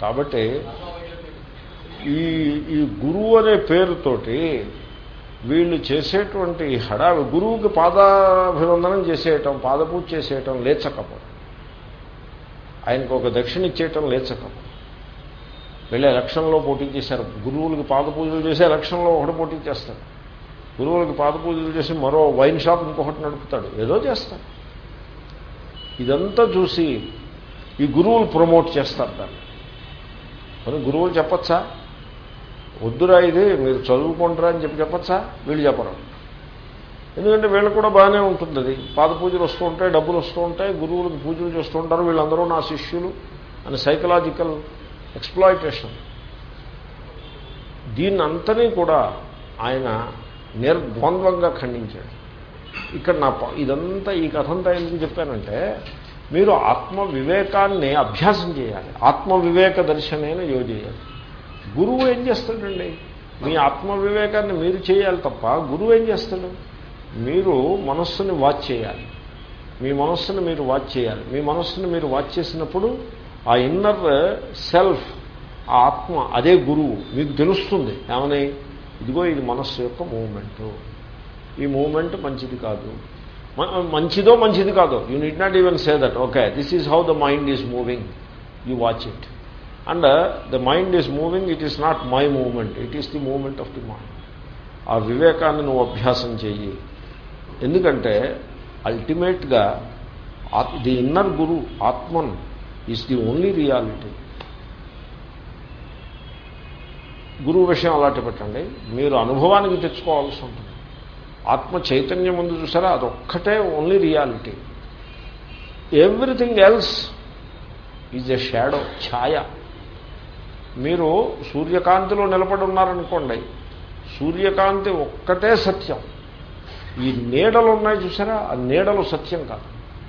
కాబట్టి ఈ ఈ గురువు అనే పేరుతోటి వీళ్ళు చేసేటువంటి హడావి గురువుకి పాదాభివందనం చేసేయటం పాదపూజ చేసేయటం లేచకపోవడం ఆయనకు ఒక దక్షిణ ఇచ్చేయటం లేచకపోవడం వీళ్ళు ఎలక్షన్లో పోటీ చేశారు. గురువులకి పాదపూజలు చేసి ఎలక్షన్లో ఒకటి పోటీ చేస్తాడు. గురువులకి పాదపూజలు చేసి మరో వైన్ షాప్ ఇంకొకటి నడుపుతాడు. ఏదో చేస్తాడు. ఇదంతా చూసి ఈ గురువులు ప్రమోట్ చేస్తారు దాన్ని. మరి గురువులు చెప్పచ్చా? వద్దురా ఇది మీరు చదువుకుంటారా అని చెప్పి చెప్పచ్చా? వీళ్ళు చెప్పరు. ఎందుకంటే వీళ్ళకు కూడా బాగానే ఉంటుంది అది. పాద పూజలు వస్తూ ఉంటాయి డబ్బులు వస్తూ ఉంటాయి గురువులకు పూజలు చేస్తూ ఉంటారు వీళ్ళందరూ నా శిష్యులు అని సైకలాజికల్ ఎక్స్ప్లాయిటేషన్ దీన్ని అంతని కూడా ఆయన నిర్ద్వంద్వంగా ఖండించాడు. ఇక్కడ నా ప- ఇదంతా ఈ కథంతా ఎందుకు చెప్పానంటే మీరు ఆత్మ వివేకాన్ని అభ్యాసం చేయాలి. ఆత్మ వివేక దర్శనైన యోజేయాలి గురువు ఏం చేస్తాడండి? మీ ఆత్మ వివేకాన్ని మీరు చేయాలి తప్ప గురువు ఏం చేస్తాడు? మీరు మనస్సుని వాచ్ చేయాలి. మీ మనస్సుని మీరు వాచ్ చేయాలి. మీ మనస్సుని మీరు వాచ్ చేసినప్పుడు ఆ ఇన్నర్ సెల్ఫ్ ఆ ఆత్మ అదే గురువు. మీకు తెలుస్తుంది. ఏమని? ఇదిగో ఇది మనస్సు యొక్క మూమెంటు ఈ మూమెంట్ మంచిది కాదు. మంచిదో మంచిది కాదో. You need not even say that okay this is how the mind is moving you watch it and the mind is moving it is not my moment it is the moment of the mind ఆ వివేకాన్ని నువ్వు అభ్యాసం చెయ్యి. ఎందుకంటే అల్టిమేట్గా the inner guru Atman is the only reality గురువు విషయం అలాంటి పెట్టండి. మీరు అనుభవానికి తెచ్చుకోవాల్సి ఉంటుంది. ఆత్మ చైతన్యం ముందు చూసారా? అదొక్కటే only reality everything else is a shadow ఛాయ. మీరు సూర్యకాంతిలో నిలబడి ఉన్నారనుకోండి సూర్యకాంతి ఒక్కటే సత్యం. ఈ నీడలు ఉన్నాయి చూసారా? ఆ నీడలు సత్యం కాదు.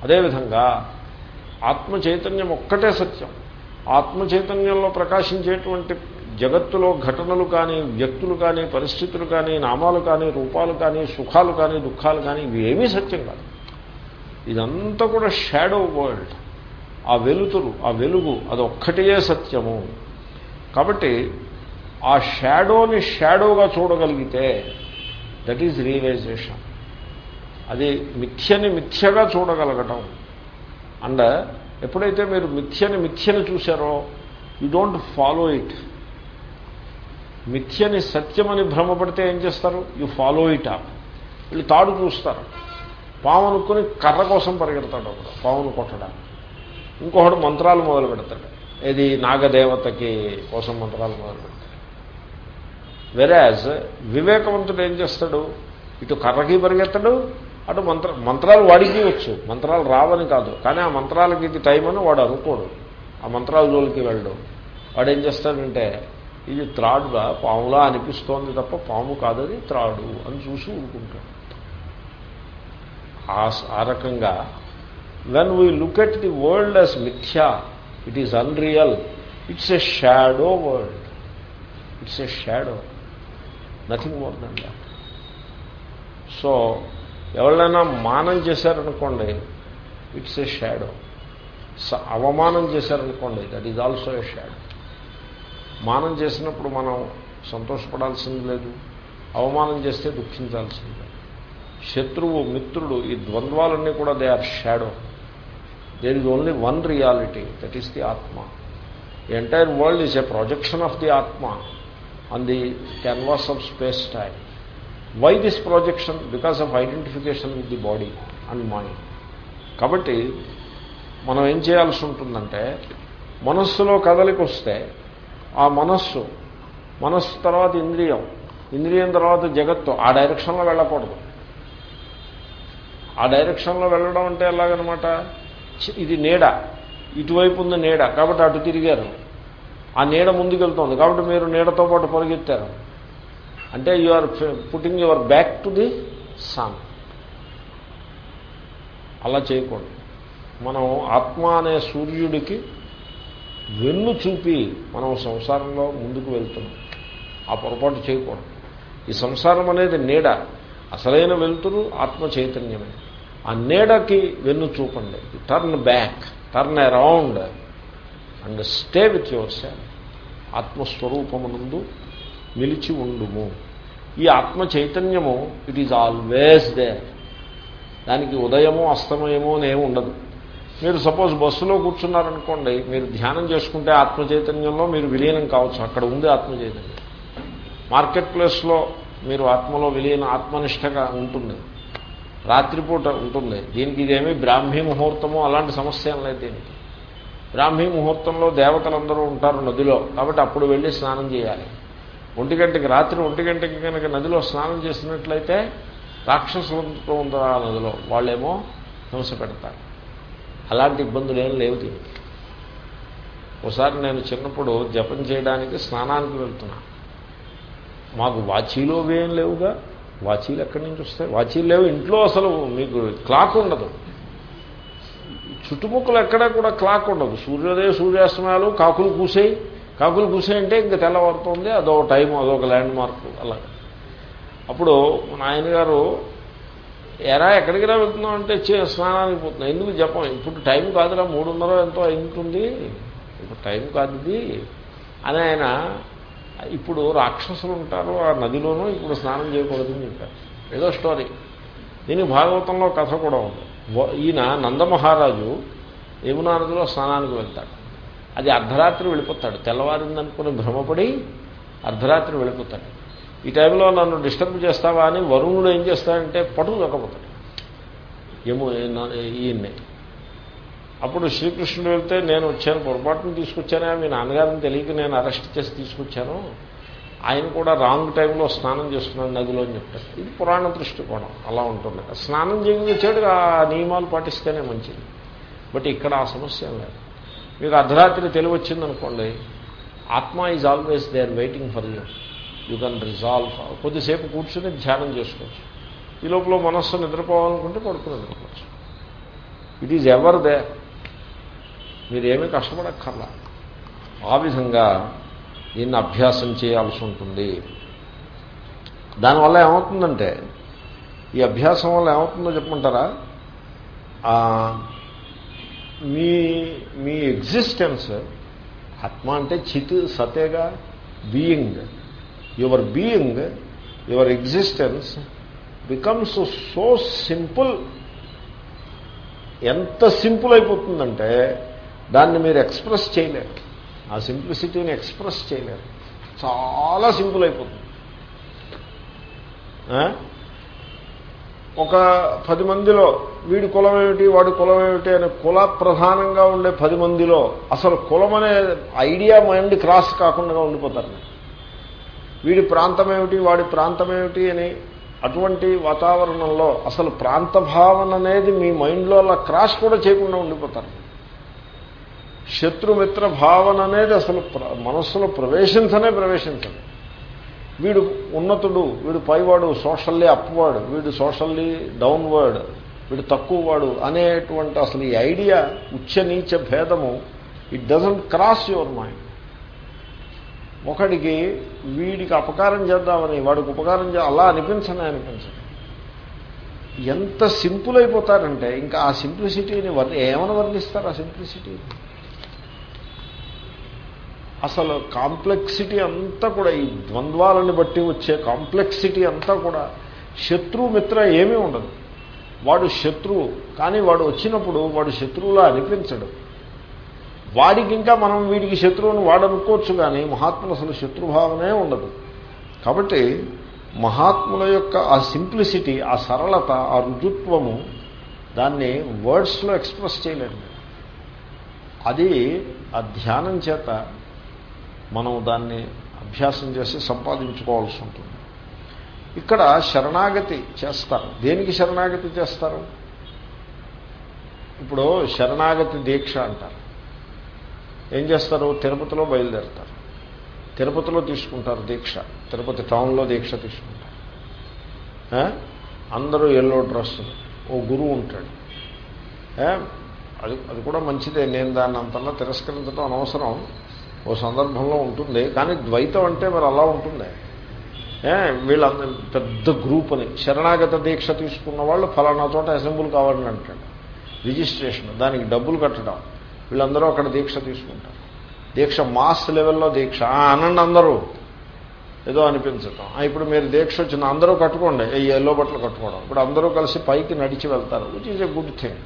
అదేవిధంగా ఆత్మ చైతన్యం ఒక్కటే సత్యం. ఆత్మ చైతన్యంలో ప్రకాశించేటువంటి జగత్తులో ఘటనలు కానీ వ్యక్తులు కానీ పరిస్థితులు కానీ నామాలు కానీ రూపాలు కానీ సుఖాలు కానీ దుఃఖాలు కానీ ఇవి ఏమీ సత్యం కాదు. ఇదంతా కూడా షాడో వరల్డ్ ఆ వెలుతురు ఆ వెలుగు అది ఒక్కటే సత్యము. కాబట్టి ఆ షాడోని షాడోగా చూడగలిగితే దట్ ఈజ్ రియలైజేషన్ అది మిథ్యని మిథ్యగా చూడగలగటం. అండ్ ఎప్పుడైతే మీరు మిథ్యని మిథ్యని చూశారో యు డోంట్ ఫాలో ఇట్ మిథ్యని సత్యమని భ్రమపడితే ఏం చేస్తారు? యు ఫాలో ఇట్ అప్ వీళ్ళు తాడు చూస్తారు. పాము అనుకుని కర్ర కోసం పరిగెడతాడు ఒకడు పామును కొట్టడానికి. ఇంకొకడు మంత్రాలు మొదలు పెడతాడు. ఇది నాగదేవతకి కోసం మంత్రాలు మొదలు పెడతాడు. వెరాజ్ వివేకవంతుడు ఏం చేస్తాడు? ఇటు కర్రకి పరిగెత్తడు అటు మంత్ర మంత్రాలు వాడికి వచ్చు మంత్రాలు రావని కాదు. కానీ ఆ మంత్రాలకి ఇది టైం అని వాడు అనుకోడు. ఆ మంత్రాల జోలికి వెళ్ళడు. వాడు ఏం చేస్తాడంటే ఇది త్రాడుగా పాములా అనిపిస్తోంది తప్ప పాము కాదని త్రాడు అని చూసి ఊరుకుంటాడు. ఆ రకంగా when we look at the world as మిథ్యా it is unreal it's a shadow world it's a shadow nothing more than that so ఎవరైనా మానం చేశారనుకోండి ఇట్స్ ఎ షాడో అవమానం చేశారనుకోండి that is also a shadow మానం చేసినప్పుడు మనం సంతోషపడాల్సింది లేదు. అవమానం చేస్తే దుఃఖించాల్సింది లేదు. శత్రువు మిత్రుడు ఈ ద్వంద్వాలన్నీ కూడా they are shadow. There is only one reality that is the atma. The entire world is a projection of the atma on the canvas of space time. Why this projection? Because of identification with the body and mind. కాబట్టి మనం ఏం చేయాల్సి ఉంటుందంటే మనస్సులో కదలికొస్తే ఆ మనస్సు మనస్సు తర్వాత ఇంద్రియం ఇంద్రియం తర్వాత జగత్తు ఆ డైరెక్షన్లో వెళ్ళకూడదు. ఆ డైరెక్షన్లో వెళ్ళడం అంటే ఎలాగనమాట? ఇది నీడ. ఇటువైపు ఉంది నీడ కాబట్టి అటు తిరిగారు. ఆ నీడ ముందుకెళ్తుంది కాబట్టి మీరు నీడతో పాటు పరిగెత్తారు. అంటే you are putting your back to the sun అలా చేయకూడదు. మనం ఆత్మ అనే సూర్యుడికి వెన్ను చూపి మనం సంసారంలో ముందుకు వెళ్తున్నాం. ఆ పొరపాటు చేయకూడదు. ఈ సంసారం అనేది నీడ. అసలైన వెలుతురు ఆత్మ చైతన్యమే. ఆ నీడకి వెన్ను చూపండి. Turn back turn around and stay with your self ఆత్మస్వరూపమునందు నిలిచి ఉండుము. ఈ ఆత్మ చైతన్యము ఇట్ ఈజ్ ఆల్వేస్ దేర్ దానికి ఉదయము అస్తమయము అనేమి ఉండదు. మీరు సపోజ్ బస్సులో కూర్చున్నారనుకోండి మీరు ధ్యానం చేసుకుంటే ఆత్మచైతన్యంలో మీరు విలీనం కావచ్చు అక్కడ ఉంది ఆత్మచైతన్యం. మార్కెట్ ప్లేస్లో మీరు ఆత్మలో విలీన ఆత్మనిష్టగా ఉంటుంది. రాత్రిపూట ఉంటుంది. దీనికి ఇదేమి బ్రాహ్మీ ముహూర్తము అలాంటి సమస్య ఏం లేదు దీనికి. బ్రాహ్మీ ముహూర్తంలో దేవతలందరూ ఉంటారు నదిలో కాబట్టి అప్పుడు వెళ్ళి స్నానం చేయాలి. ఒంటి గంటకి రాత్రి ఒంటి గంటకి కనుక నదిలో స్నానం చేసినట్లయితే రాక్షసులతో ఉంటారు ఆ నదిలో వాళ్ళేమో హింస పెడతారు. అలాంటి ఇబ్బందులు ఏం లేవు దీనికి. ఒకసారి నేను చిన్నప్పుడు జపం చేయడానికి స్నానానికి వెళ్తున్నా. మాకు వాచీలు ఏం లేవుగా? వాచీలు ఎక్కడి నుంచి వస్తాయి? వాచీలు లేవు ఇంట్లో అసలు మీకు క్లాక్ ఉండదు. చుట్టుముక్కలు ఎక్కడా కూడా క్లాక్ ఉండదు. సూర్యోదయ సూర్యాస్తమయాలు కాకులు కూసేయి. కాకులు కూసాయంటే ఇంకా తెల్లవారుతుంది అదో టైం అదొక ల్యాండ్ మార్క్ అలా అప్పుడు మా నాయనగారు ఎరా ఎక్కడికిరా వెళ్తున్నాం అంటే చే- స్నానానికి పోతున్నాం. ఎందుకు జపం? ఇప్పుడు టైం కాదురా మూడున్నర ఎంతో అయింటుంది. ఇప్పుడు టైం కాదు ఇది. అని ఆయన ఇప్పుడు రాక్షసులు ఉంటారు ఆ నదిలోనూ ఇప్పుడు స్నానం చేయకూడదని చెప్పారు. ఏదో స్టోరీ. దీనికి భాగవతంలో కథ కూడా ఉంది. ఈయన నందమహారాజు యమునా నదిలో స్నానానికి వెళ్తాడు. అది అర్ధరాత్రి వెళ్ళిపోతాడు. తెల్లవారిందనుకుని భ్రమపడి అర్ధరాత్రి వెళ్ళిపోతాడు. ఈ టైంలో నన్ను డిస్టర్బ్ చేస్తావా అని వరుణుడు ఏం చేస్తాడంటే పటు దొక్కపోతాడు ఏమో ఈయన్ని. అప్పుడు శ్రీకృష్ణుడు వెళ్తే నేను వచ్చాను పొరపాటును తీసుకొచ్చానే? మీ నాన్నగారిని తెలియక నేను అరెస్ట్ చేసి తీసుకొచ్చాను. ఆయన కూడా రాంగ్ టైంలో స్నానం చేస్తున్నాడు నదిలో అని చెప్తారు ఇది పురాణ దృష్టికోణం అలా ఉంటుంది. స్నానం చేయని ఆ నియమాలు పాటిస్తేనే మంచిది. బట్ ఇక్కడ ఆ సమస్య లేదు. మీకు అర్ధరాత్రి తెలివి వచ్చిందనుకోండి ఆత్మ is always they are waiting for you you can resolve. కొద్దిసేపు కూర్చొని ధ్యానం చేసుకోవచ్చు. ఈ లోపల మనస్సు నిద్రపోవాలనుకుంటే పడుకుని నిద్రపోవచ్చు. ఇట్ ఈజ్ ఎవర్ దే మీరేమీ కష్టపడక్కర్లా. ఆ విధంగా దీన్ని అభ్యాసం చేయాల్సి ఉంటుంది. దానివల్ల ఏమవుతుందంటే ఈ అభ్యాసం వల్ల ఏమవుతుందో చెప్పమంటారా? మీ మీ ఎగ్జిస్టెన్స్ ఆత్మ అంటే చిత్ సతేగా being your being your existence becomes so simple. ఎంత సింపుల్ అయిపోతుందంటే దాన్ని మీరు ఎక్స్ప్రెస్ చేయలేరు. ఆ సింప్లిసిటీని ఎక్స్ప్రెస్ చేయలేరు. చాలా సింపుల్ అయిపోతుంది. ఒక పది మందిలో వీడి కులం ఏమిటి వాడి కులం ఏమిటి అనే కుల ప్రధానంగా ఉండే పది మందిలో అసలు కులం అనే ఐడియా మైండ్ క్రాస్ కాకుండా ఉండిపోతారు. వీడి ప్రాంతం ఏమిటి వాడి ప్రాంతం ఏమిటి అని అటువంటి వాతావరణంలో అసలు ప్రాంత భావన అనేది మీ మైండ్లో అలా క్రాస్ కూడా చేయకుండా ఉండిపోతారు. శత్రుమిత్ర భావన అనేది అసలు ప్ర- మనస్సులో ప్రవేశించనే ప్రవేశించదు. వీడు ఉన్నతుడు వీడు పైవాడు సోషల్లీ అప్వర్డ్ వీడు సోషల్లీ డౌన్వర్డ్ వీడు తక్కువవాడు అనేటువంటి అసలు ఈ ఐడియా ఉచ్చ నీచ భేదము it doesn't cross your mind ఒకడికి వీడికి అపకారం చేద్దామని వాడికి ఉపకారం చే అలా అనిపించనే అనిపించదు ఎంత సింపుల్ అయిపోతారంటే ఇంకా ఆ సింప్లిసిటీని వర్ణి ఏమని వర్ణిస్తారు ఆ సింప్లిసిటీని అసలు కాంప్లెక్సిటీ అంతా కూడా ఈ ద్వంద్వాలను బట్టి వచ్చే కాంప్లెక్సిటీ అంతా కూడా శత్రు మిత్ర ఏమీ ఉండదు. వాడు శత్రువు కానీ వాడు వచ్చినప్పుడు వాడు శత్రువులా అనిపించడు. వాడికి ఇంకా మనం వీడికి శత్రువుని వాడనుకోవచ్చు కానీ మహాత్ములు అసలు శత్రుభావనే ఉండదు. కాబట్టి మహాత్ముల యొక్క ఆ సింప్లిసిటీ ఆ సరళత ఆ రుజుత్వము దాన్ని వర్డ్స్లో ఎక్స్ప్రెస్ చేయలేము. అది ఆ ధ్యానం చేత మనం దాన్ని అభ్యాసం చేసి సంపాదించుకోవాల్సి ఉంటుంది. ఇక్కడ శరణాగతి చేస్తారు. దేనికి శరణాగతి చేస్తారు? ఇప్పుడు శరణాగతి దీక్ష అంటారు. ఏం చేస్తారు? తిరుపతిలో బయలుదేరుతారు. తిరుపతిలో తీసుకుంటారు దీక్ష. తిరుపతి టౌన్లో దీక్ష తీసుకుంటారు. అందరూ ఎల్లో డ్రెస్సులు. ఓ గురువు ఉంటాడు. అది అది కూడా మంచిదే. నేను దాన్ని అంతలా తిరస్కరించడం అనవసరం. ఓ సందర్భంలో ఉంటుంది. కానీ ద్వైతం అంటే మరి అలా ఉంటుంది. ఏ? వీళ్ళందరూ పెద్ద గ్రూప్ అని. శరణాగత దీక్ష తీసుకున్న వాళ్ళు ఫలానా చోట అసెంబ్లీ కావాలని అంటాడు. రిజిస్ట్రేషన్. దానికి డబ్బులు కట్టడం. వీళ్ళందరూ అక్కడ దీక్ష తీసుకుంటారు. దీక్ష మాస్ లెవెల్లో దీక్ష. ఆ, అనండి అందరూ. ఏదో అనిపించటం. ఆ, ఇప్పుడు మీరు దీక్ష వచ్చిన అందరూ కట్టుకోండి. ఈ ఎల్లో బట్టలు కట్టుకోవడం. ఇప్పుడు అందరూ కలిసి పైకి నడిచి వెళ్తారు. Which is a good thing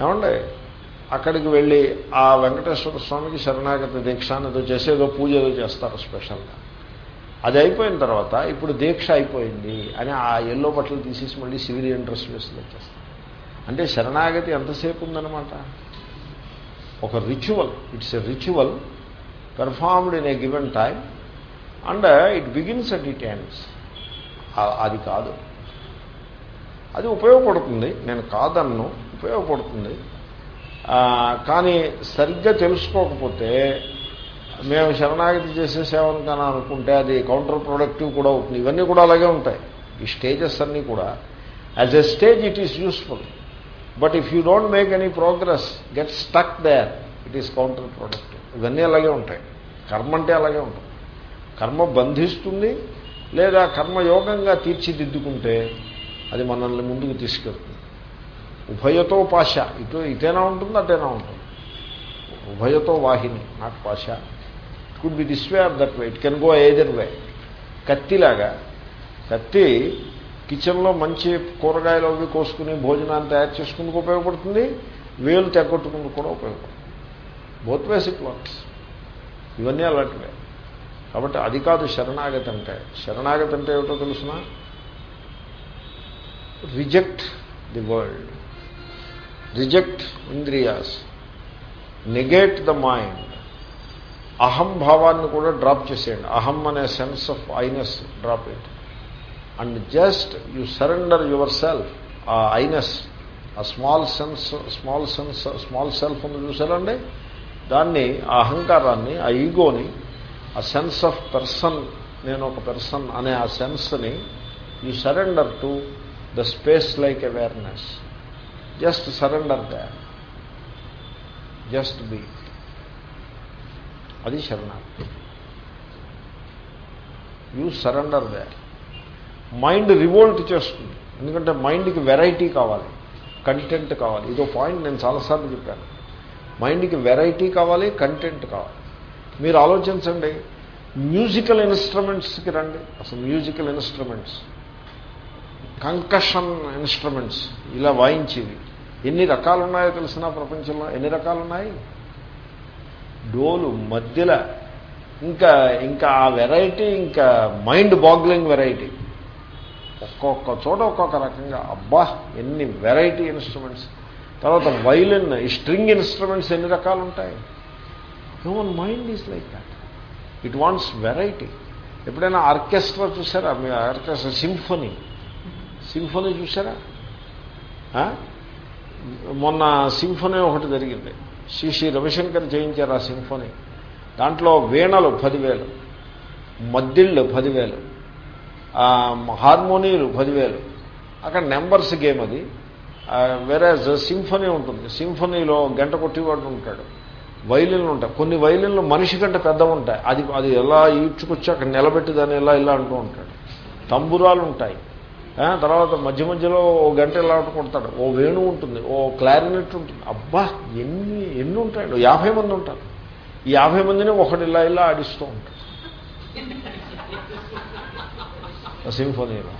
ఏమండి? అక్కడికి వెళ్ళి ఆ వెంకటేశ్వర స్వామికి శరణాగతి దీక్ష ఏదో చేసి ఏదో పూజ ఏదో చేస్తారు స్పెషల్గా. అది అయిపోయిన తర్వాత ఇప్పుడు దీక్ష అయిపోయింది అని ఆ ఎల్లో బట్టలు తీసేసి మళ్ళీ సివిలియన్ డ్రెస్ వేసి వచ్చేస్తారు అంటే శరణాగతి ఎంతసేపు ఉందనమాట ఒక ritual it's a ritual performed in a given time and it begins at it ends అది కాదు. అది ఉపయోగపడుతుంది. నేను కాదన్ను ఉపయోగపడుతుంది. కానీ సరిగ్గా తెలుసుకోకపోతే మేము శరణాగతి చేసేసామని కానీ అనుకుంటే అది కౌంటర్ ప్రొడక్టివ్ కూడా అవుతుంది. ఇవన్నీ కూడా అలాగే ఉంటాయి. ఈ స్టేజెస్ అన్నీ కూడా. As a stage it is useful but if you don't make any progress get stuck there it is counter product ఇవన్నీ అలాగే ఉంటాయి. కర్మ అంటే అలాగే ఉంటుంది. కర్మ బంధిస్తుంది లేదా కర్మయోగంగా తీర్చిదిద్దుకుంటే అది మనల్ని ముందుకు తీసుకెళ్తుంది. ఉభయతో పాశ. ఇటు ఇటేనా ఉంటుంది అటేనా ఉంటుంది. ఉభయతో వాహిని నాట్ పాశ. It could be this way or that way it can go either way కత్తిలాగా. కత్తి కిచెన్లో మంచి కూరగాయలు అవి కోసుకుని భోజనాన్ని తయారు చేసుకుందుకు ఉపయోగపడుతుంది. వేలు తెగొట్టుకుందుకు కూడా ఉపయోగపడుతుంది. బోత్ వేసిక్ వర్క్స్ ఇవన్నీ అలాంటివే. కాబట్టి అది కాదు శరణాగతి అంటే. శరణాగతి అంటే ఏమిటో తెలుసిన? Reject the world reject indriyas. Negate the mind అహం భావాన్ని కూడా డ్రాప్ చేసేయండి. అహం అనే sense of Iness drop it and just you surrender your self ఆ ఐనెస్ ఆ small sense small sense small self ఉంది చూసారండి దాన్ని ఆ అహంకారాన్ని ఆ ఈగోని ఆ సెన్స్ ఆఫ్ పర్సన్ నేను ఒక పర్సన్ అనే ఆ సెన్స్ని you surrender to the space like awareness. Just surrender they just be. అది శరణార్థి. You surrender that mind revolt చేస్తుంది. ఎందుకంటే మైండ్కి వెరైటీ కావాలి. కంటెంట్ కావాలి. ఇదో పాయింట్ నేను చాలాసార్లు చెప్పాను. మైండ్కి వెరైటీ కావాలి కంటెంట్ కావాలి. మీరు ఆలోచించండి. మ్యూజికల్ ఇన్స్ట్రుమెంట్స్కి రండి. అసలు మ్యూజికల్ ఇన్స్ట్రుమెంట్స్ కంకషన్ ఇన్స్ట్రుమెంట్స్ ఇలా వాయించేవి. ఎన్ని రకాలు ఉన్నాయో తెలిసిన ప్రపంచంలో ఎన్ని రకాలు ఉన్నాయి డోలు మధ్యల. ఇంకా ఇంకా ఆ వెరైటీ ఇంకా మైండ్ బాగ్లింగ్ వెరైటీ. ఒక్కొక్క చోట ఒక్కొక్క రకంగా అబ్బా ఎన్ని వెరైటీ ఇన్స్ట్రుమెంట్స్. తర్వాత వైలిన్ ఈ స్ట్రింగ్ ఇన్స్ట్రుమెంట్స్ ఎన్ని రకాలు ఉంటాయి human mind is like that it wants variety ఎప్పుడైనా ఆర్కెస్ట్రా చూసారా? మీ ఆర్కెస్ట్రా సింఫనీ. సింఫనీ చూసారా? మొన్న సింఫనీ ఒకటి జరిగింది. శ్రీ శ్రీ రవిశంకర్ చేయించారు ఆ సింఫనీ. దాంట్లో వీణలు పదివేలు మద్దిళ్ళు పదివేలు. హార్మోనీలు పదివేలు. అక్కడ నెంబర్స్ గేమ్ అది. వేరే సింఫనీ ఉంటుంది. సింఫనీలో గంట కొట్టేవాడు ఉంటాడు. వైలిన్లు ఉంటాయి. కొన్ని వైలిన్లు మనిషి కంటే పెద్దవి ఉంటాయి. అది అది ఎలా ఈడ్చుకొచ్చి అక్కడ నిలబెట్టి దాన్ని ఎలా ఇలా అంటూ ఉంటాడు. తంబురాలు ఉంటాయి. తర్వాత మధ్య మధ్యలో ఓ గంట ఇలా అంటూ కొడతాడు. ఓ వేణు ఉంటుంది. ఓ క్లారినెట్ ఉంటుంది. అబ్బా ఎన్ని ఎన్ని ఉంటాయండి? యాభై మంది ఉంటారు. ఈ యాభై మందిని ఒకటి ఇలా ఇలా ఆడిస్తూ ఉంటాడు. సింఫనీలో.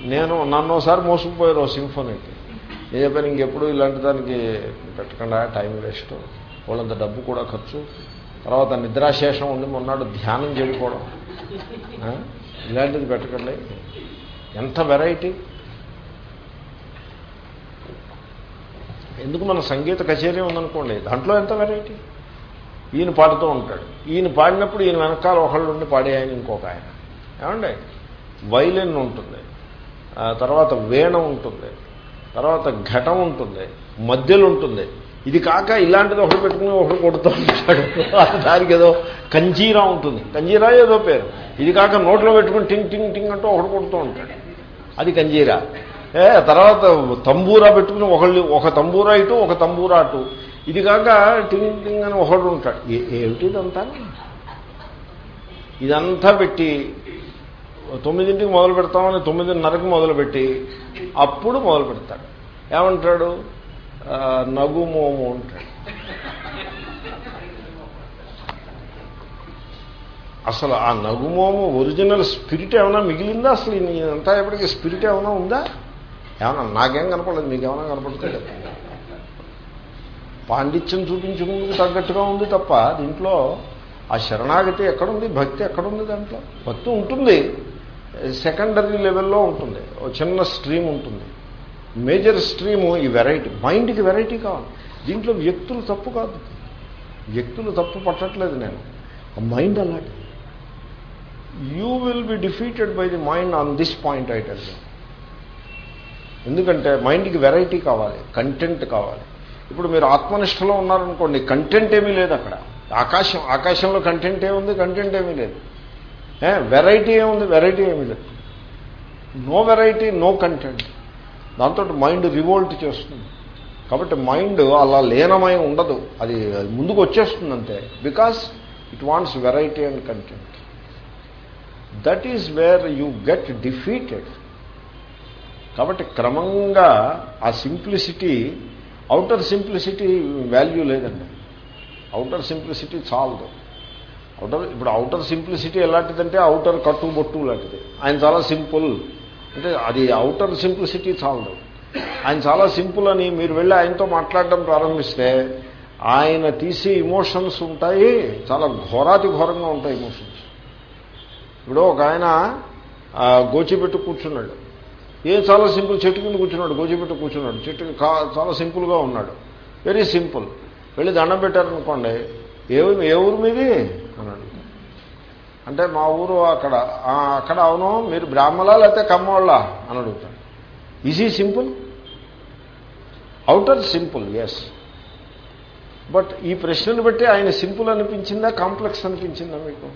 నేను నన్నోసారి మోసుకుపోయారు సింఫనీకి. నేను చెప్పాను ఇంకెప్పుడు ఇలాంటి దానికి పెట్టకుండా టైం వేస్ట్. వాళ్ళంత డబ్బు కూడా ఖర్చు. తర్వాత నిద్రాశేషం ఉండి మొన్నాడు ధ్యానం చేయకపోవడం. ఇలాంటిది పెట్టకండి. ఎంత వెరైటీ. ఎందుకు మన సంగీత కచేరీ ఉందనుకోండి దాంట్లో ఎంత వెరైటీ? ఈయన పాడుతూ ఉంటాడు. ఈయన పాడినప్పుడు ఈయన వెనకాల ఒకళ్ళు ఉండి పాడే ఆయన ఇంకొక ఆయన. ఏమండి? వైలిన్ ఉంటుంది. ఆ తర్వాత వీణ ఉంటుంది. తర్వాత ఘటం ఉంటుంది. మధ్యలో ఉంటుంది. ఇది కాక ఇలాంటిది ఒకటి పెట్టుకుని ఒకటి కొడుతూ ఉంటాడు. దానికి ఏదో కంజీరా ఉంటుంది. కంజీరా ఏదో పేరు. ఇది కాక నోట్లో పెట్టుకుని టింగ్ టింగ్ టింగ్ అంటూ ఒకటి కొడుతూ ఉంటాడు. అది కంజీరా. ఏ తర్వాత తంబూరా పెట్టుకుని ఒకళ్ళు ఒక తంబూరా ఇటు ఒక తంబూరా అటు. ఇది కాక టింగ్ టింగ్ అని ఒకడు ఉంటాడు. ఏమిటి ఇదంతా? ఇదంతా పెట్టి తొమ్మిదింటికి మొదలు పెడతామని తొమ్మిదిన్నరకు మొదలుపెట్టి అప్పుడు మొదలు పెడతాడు. ఏమంటాడు? నగుమోము అంటాడు. అసలు ఆ నగుమోము ఒరిజినల్ స్పిరిట్ ఏమైనా మిగిలిందా అసలు? అంతా ఎప్పటికీ స్పిరిట్ ఏమైనా ఉందా? ఏమన్నా నాకేం కనపడలేదు మీకు ఏమైనా పాండిత్యం చూపించుకుందుకు తగ్గట్టుగా ఉంది తప్ప దీంట్లో ఆ శరణాగతి ఎక్కడుంది భక్తి ఎక్కడుంది దాంట్లో? భక్తి ఉంటుంది. సెకండరీ లెవెల్లో ఉంటుంది. ఓ చిన్న స్ట్రీమ్ ఉంటుంది. మేజర్ స్ట్రీము ఈ వెరైటీ. మైండ్కి వెరైటీ కావాలి. దీంట్లో వ్యక్తులు తప్పు కాదు. వ్యక్తులు తప్పు పట్టట్లేదు నేను. మైండ్ అలాంటి you will be defeated by the mind on this point I tell ఎందుకంటే మైండ్కి వెరైటీ కావాలి. కంటెంట్ కావాలి. ఇప్పుడు మీరు ఆత్మనిష్టలో ఉన్నారనుకోండి కంటెంట్ ఏమీ లేదు అక్కడ. ఆకాశం ఆకాశంలో కంటెంట్ ఏముంది కంటెంట్ ఏమీ లేదు. వెరైటీ ఏముంది వెరైటీ ఏమీ లేదు. నో వెరైటీ నో కంటెంట్ దాంతో మైండ్ రివోల్ట్ చేస్తుంది. కాబట్టి మైండ్ అలా లీనమై ఉండదు. అది అది ముందుకు వచ్చేస్తుంది అంతే because it wants variety and content that is where you get defeated కాబట్టి క్రమంగా ఆ సింప్లిసిటీ అవుటర్ సింప్లిసిటీ వాల్యూ లేదండి. అవుటర్ సింప్లిసిటీ చాలదు. అవుటర్ ఇప్పుడు అవుటర్ సింప్లిసిటీ ఎలాంటిదంటే అవుటర్ కట్టు బొట్టు లాంటిది. ఆయన చాలా సింపుల్. అంటే అది అవుటర్ సింప్లిసిటీ చాలదు. ఆయన చాలా సింపుల్ అని మీరు వెళ్ళి ఆయనతో మాట్లాడడం ప్రారంభిస్తే ఆయన తీసే ఇమోషన్స్ ఉంటాయి చాలా ఘోరాతి ఘోరంగా ఉంటాయి ఇమోషన్స్. ఇప్పుడు ఒక ఆయన గోచిపెట్టు కూర్చున్నాడు. ఏం చాలా సింపుల్ చెట్టు కింద కూర్చున్నాడు గోచిపెట్టు కూర్చున్నాడు. చెట్టు చాలా సింపుల్గా ఉన్నాడు. వెరీ సింపుల్ వెళ్ళి దండం పెట్టారనుకోండి ఏ ఊరు- ఏ ఊరు మీది? అన్నాడు. అంటే మా ఊరు అక్కడ. అక్కడ అవును మీరు బ్రాహ్మలా లేకపోతే కమ్మోళ్ళ అని అడుగుతాడు. Easy simple outer simple yes but ఈ ప్రశ్నను బట్టి ఆయన సింపుల్ అనిపించిందా కాంప్లెక్స్ అనిపించిందా మీకు?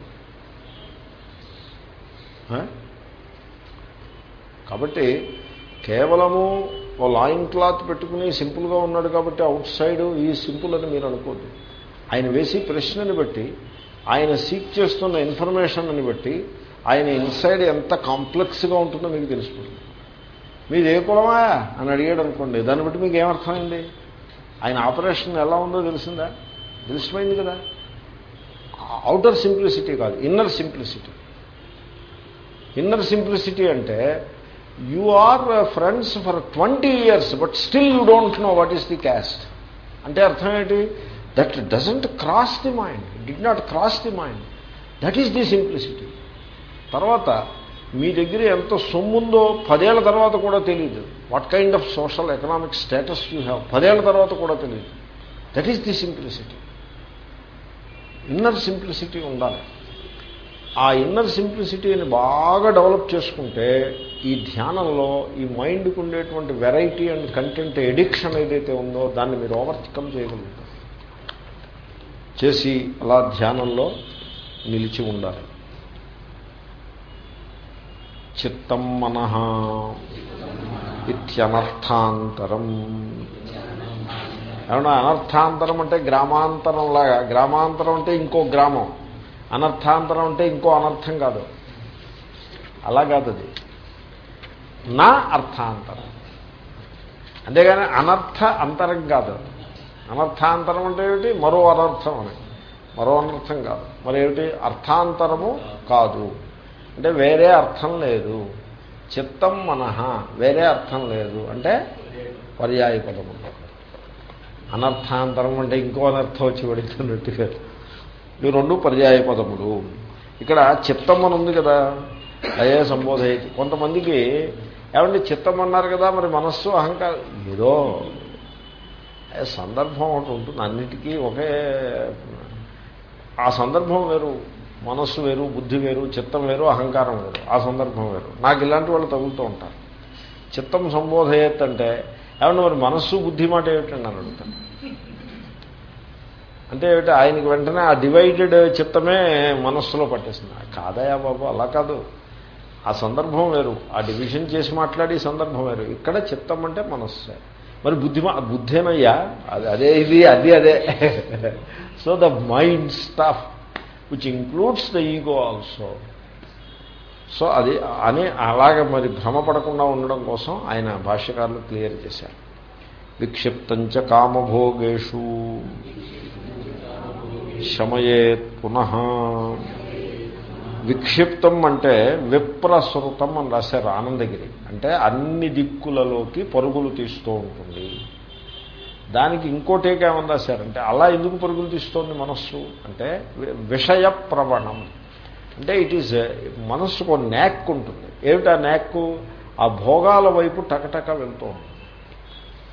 కాబట్టి కేవలము ఓ లాయిన్ క్లాత్ పెట్టుకుని సింపుల్గా ఉన్నాడు కాబట్టి అవుట్ సైడ్ ఈ సింపుల్ అని మీరు అనుకోద్దు. ఆయన వేసి ప్రశ్నని బట్టి ఆయన సీక్ చేస్తున్న ఇన్ఫర్మేషన్ అని బట్టి ఆయన ఇన్సైడ్ ఎంత కాంప్లెక్స్గా ఉంటుందో మీకు తెలిసిపోతుంది. మీది ఏ కులమా అని అడిగాడు అనుకోండి దాన్ని బట్టి మీకు ఏమర్థమైంది ఆయన ఆపరేషన్ ఎలా ఉందో తెలిసిందా? తెలిసిపోయింది కదా. అవుటర్ సింప్లిసిటీ కాదు ఇన్నర్ సింప్లిసిటీ ఇన్నర్ సింప్లిసిటీ అంటే you are friends for twenty years but still you don't know what is the caste అంటే అర్థం ఏంటి? That doesn't cross the mind did not cross the mind that is the simplicity తర్వాత మీ దగ్గర ఎంత సొమ్ముందో పదేళ్ళ తర్వాత కూడా తెలియదు what kind of social economic status you have పదేళ్ళ తర్వాత కూడా తెలియదు that is the simplicity inner simplicity ఉండాలి. ఆ ఇన్నర్ సింప్లిసిటీని బాగా డెవలప్ చేసుకుంటే ఈ ధ్యానంలో ఈ మైండ్కు ఉండేటువంటి వెరైటీ అండ్ కంటెంట్ ఎడిక్షన్ ఏదైతే ఉందో దాన్ని మీరు ఓవర్కమ్ చేయగలుగుతారు. చేసి అలా ధ్యానంలో నిలిచి ఉండాలి. చిత్తం మనహ ఇత్యనర్థాంతరం. ఏమన్నా అనర్థాంతరం అంటే గ్రామాంతరం లాగా గ్రామాంతరం అంటే ఇంకో గ్రామం. అనర్థాంతరం అంటే ఇంకో అనర్థం కాదు. అలా కాదు అది. నా అర్థాంతరం. అంతేగాని అనర్థ అంతరం కాదు. అనర్థాంతరం అంటే ఏమిటి? మరో అనర్థం అని. మరో అనర్థం కాదు. మరి ఏమిటి? అర్థాంతరము కాదు. అంటే వేరే అర్థం లేదు. చిత్తం మనహ. వేరే అర్థం లేదు. అంటే పర్యాయ పదము అనర్థాంతరం అంటే ఇంకో అనర్థం వచ్చి పడుతున్నట్టుగా ఇవి రెండు పర్యాయ పదములు. ఇక్కడ చిత్తం అని ఉంది కదా అదే సంబోధయతి. కొంతమందికి ఏమంటే చిత్తం అన్నారు కదా మరి మనస్సు అహంకారం ఏదో సందర్భం ఒకటి ఉంటుంది అన్నిటికీ ఒకే ఆ సందర్భం వేరు మనస్సు వేరు బుద్ధి వేరు చిత్తం వేరు అహంకారం వేరు ఆ సందర్భం వేరు. నాకు ఇలాంటి వాళ్ళు తగులుతూ ఉంటారు. చిత్తం సంబోధయత్ అంటే ఏమన్నా మరి మనస్సు బుద్ధి మాట ఏమిటండి అని అడుగుతాను అంటే ఏమిటి? ఆయనకి వెంటనే ఆ డివైడెడ్ చిత్తమే మనస్సులో పట్టేస్తుంది కాదయా బాబు అలా కాదు. ఆ సందర్భం వేరు. ఆ డివిజన్ చేసి మాట్లాడే సందర్భం వేరు. ఇక్కడ చిత్తం అంటే మనస్సే. మరి బుద్ధి బుద్ధేనయ్యా? అది అదే ఇది అది అదే. So the mind stuff which includes the ego also so అది అని అలాగ మరి భ్రమపడకుండా ఉండడం కోసం ఆయన భాష్యకారులు క్లియర్ చేశారు. విక్షిప్తంచ కామభోగేషు. శమయేత్ పునః. విక్షిప్తం అంటే విప్రసృతం అని రాశారు ఆనందగిరి. అంటే అన్ని దిక్కులలోకి పరుగులు తీస్తూ ఉంటుంది. దానికి ఇంకోటి ఏమని రాశారంటే అలా ఎందుకు పరుగులు తీస్తోంది మనస్సు? అంటే విషయ ప్రవణం అంటే ఇట్ ఈజ్ మనస్సుకు ఒక న్యాక్ ఉంటుంది. ఏమిటా న్యాక్ ఆ భోగాల వైపు టకటక వెళ్తూ ఉంటుంది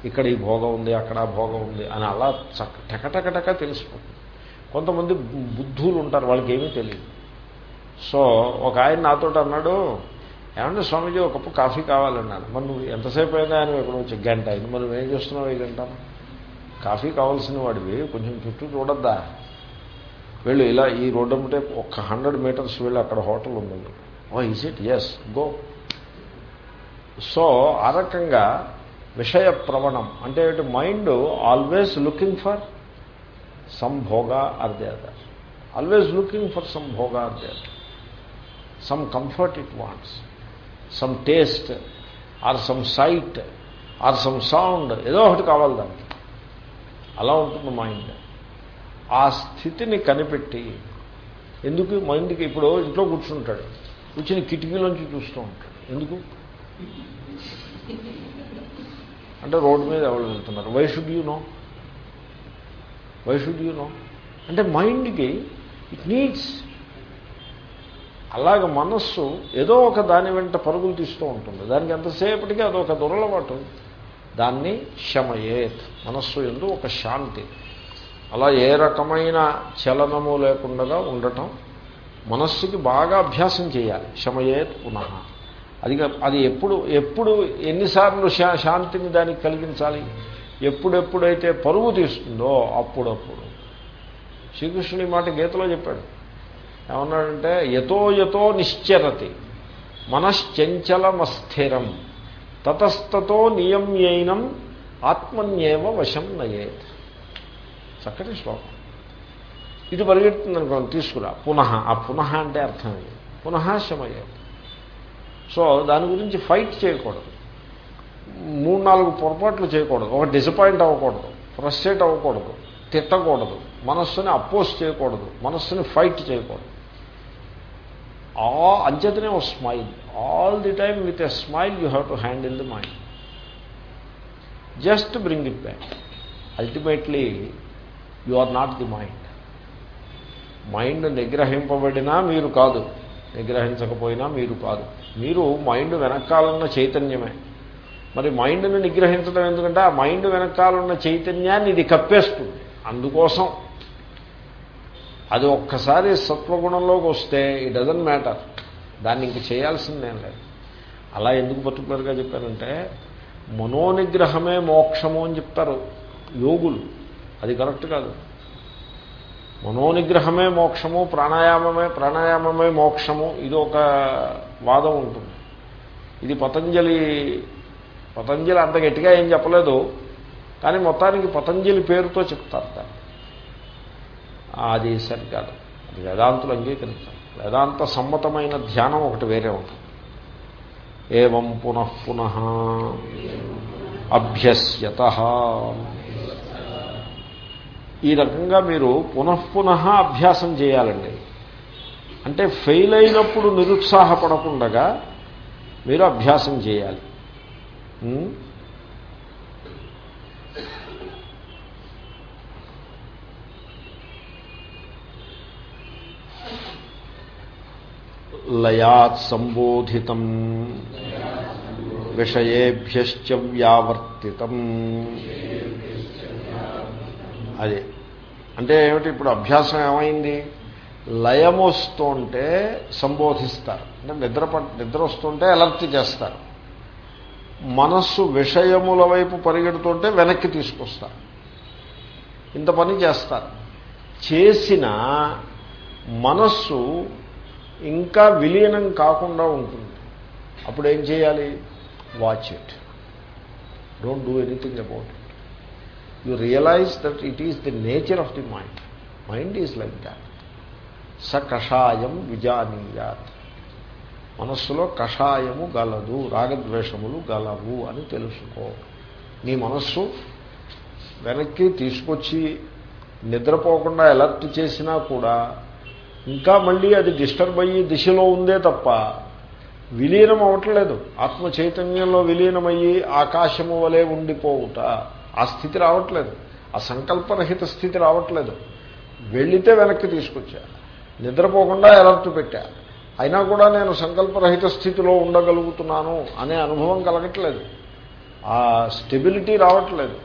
ఇక్కడ ఈ భోగం ఉంది అక్కడ భోగం ఉంది అని అలా చక్క టకటకటక తెలిసిపోతుంది. కొంతమంది బుద్ధులు ఉంటారు వాళ్ళకి ఏమీ తెలియదు సో ఒక ఆయన నాతో అన్నాడు ఏమంటే స్వామీజీ ఒక కప్పు కాఫీ కావాలన్నాడు. మరి నువ్వు ఎంతసేపు అయినా ఆయన ఇక్కడ వచ్చి గంట అయింది. మరి నువ్వేం చేస్తున్నావు ఈ గంట కాఫీ కావాల్సిన వాడివి కొంచెం చుట్టూ చూడద్దా? వెళ్ళు ఇలా ఈ రోడ్డు అంటే ఒక హండ్రెడ్ మీటర్స్ వెళ్ళి అక్కడ హోటల్ ఉంది. ఓ is it? Yes go so ఆ రకంగా విషయ ప్రవణం అంటే mind always looking for some bhoga or the other always looking for some bhoga or the other some comfort it wants some taste or some sight or some sound ఏదో ఒకటి కావాలి దానికి. అలా ఉంటుంది మైండ్ ఆ స్థితిని కనిపెట్టి ఎందుకు మైండ్కి ఇప్పుడు ఇంట్లో కూర్చుంటాడు. కూర్చుని కిటికీలోంచి చూస్తూ ఉంటాడు. ఎందుకు? అంటే రోడ్డు మీద ఎవరు వెళ్తున్నారు? Why should you know why should you know అంటే మైండ్కి ఇట్ నీడ్స్ అలాగ మనస్సు ఏదో ఒక దాని వెంట పరుగులు తీస్తూ ఉంటుంది. దానికి ఎంతసేపటికి అదొక దురలవాటు దాన్ని శమయేత్ మనస్సు ఎందు ఒక శాంతి. అలా ఏ రకమైన చలనము లేకుండా ఉండటం మనస్సుకి బాగా అభ్యాసం చేయాలి. శమయేత్ పునః. అది అది ఎప్పుడు ఎప్పుడు ఎన్నిసార్లు శాంతిని దానికి కలిగించాలి? ఎప్పుడెప్పుడైతే పరుగు తీస్తుందో అప్పుడప్పుడు. శ్రీకృష్ణుడి మాట గీతలో చెప్పాడు. ఏమన్నాడంటే యతో యతో నిశ్చరతి మనశ్చంచలమస్థిరం తతస్తతో నియమ్యైనం ఆత్మన్యేవ వశం నయే చక్కటి శ్లోకం. ఇది పరిగెడుతుంది అనుకోండి తీసుకురా. పునః ఆ పునః అంటే అర్థం పునః శమయేత్. సో దాని గురించి ఫైట్ చేయకూడదు. మూడు నాలుగు పొరపాట్లు చేయకూడదు. ఒక డిసప్పాయింట్ అవ్వకూడదు. ఫ్రస్ట్రేట్ అవ్వకూడదు. తిట్టకూడదు. మనస్సుని అపోజ్ చేయకూడదు. మనస్సుని ఫైట్ చేయకూడదు. ఆ అంచేతనే ఒక smile all the time with a smile you have to handle the mind just bring it back ultimately you are not the mind mind నిగ్రహింపబడినా మీరు కాదు. నిగ్రహించకపోయినా మీరు కాదు. మీరు మైండ్ వెనకాలన్న చైతన్యమే. మరి మైండ్ని నిగ్రహించడం ఎందుకంటే ఆ మైండ్ వెనకాలన్న చైతన్యాన్ని ఇది కప్పేస్తుంది. అందుకోసం అది ఒక్కసారి సత్వగుణంలోకి వస్తే ఈ డజన్ మ్యాటర్ దాన్ని ఇంక చేయాల్సిందేం లేదు. అలా ఎందుకు పర్టికులర్గా చెప్పారంటే మనోనిగ్రహమే మోక్షము అని చెప్తారు యోగులు. అది కరెక్ట్ కాదు. మనోనిగ్రహమే మోక్షము ప్రాణాయామమే ప్రాణాయామమే మోక్షము ఇది ఒక వాదం ఉంటుంది. ఇది పతంజలి పతంజలి అంత గట్టిగా ఏం చెప్పలేదు కానీ మొత్తానికి పతంజలి పేరుతో చెప్తారు దాన్ని. అది సరికాదు అది వేదాంతులు అంగీకరించాలి వేదాంత సమ్మతమైన ధ్యానం ఒకటి వేరే ఉంటుంది. ఏం పునః పునః అభ్యస్యత. ఈ రకంగా మీరు పునఃపునః అభ్యాసం చేయాలండి. అంటే ఫెయిల్ అయినప్పుడు నిరుత్సాహపడకుండా మీరు అభ్యాసం చేయాలి. లయాత్ సంబోధితం విషయేభ్యశ్చ వ్యావర్తితం అది అంటే ఏమిటి? ఇప్పుడు అభ్యాసం ఏమైంది? లయం వస్తుంటే సంబోధిస్తారు. అంటే నిద్ర నిద్ర వస్తుంటే అలర్ట్ చేస్తారు. మనస్సు విషయముల వైపు పరిగెడుతుంటే వెనక్కి తీసుకొస్తారు ఇంత పని చేస్తారు చేసిన మనస్సు ఇంకా విలీనం కాకుండా ఉంటుంది. అప్పుడు ఏం చేయాలి? Watch it don't do anything about it you realize that it is the nature of the mind mind is like that స కషాయం విజానీయాత్. మనస్సులో కషాయము గలదు రాగద్వేషములు గలవు అని తెలుసుకో. నీ మనస్సు వెనక్కి తీసుకొచ్చి నిద్రపోకుండా అలర్ట్ చేసినా కూడా ఇంకా మళ్ళీ అది డిస్టర్బ్ అయ్యి దిశలో ఉందే తప్ప విలీనం అవ్వట్లేదు. ఆత్మ చైతన్యంలో విలీనమయ్యి ఆకాశము వలె ఉండిపోవుట ఆ స్థితి రావట్లేదు. ఆ సంకల్పరహిత స్థితి రావట్లేదు. వెళ్ళితే వెనక్కి తీసుకొచ్చా. నిద్రపోకుండా అలర్ట్ పెట్టారు అయినా కూడా నేను సంకల్పరహిత స్థితిలో ఉండగలుగుతున్నాను అనే అనుభవం కలగట్లేదు. ఆ స్టెబిలిటీ రావట్లేదు.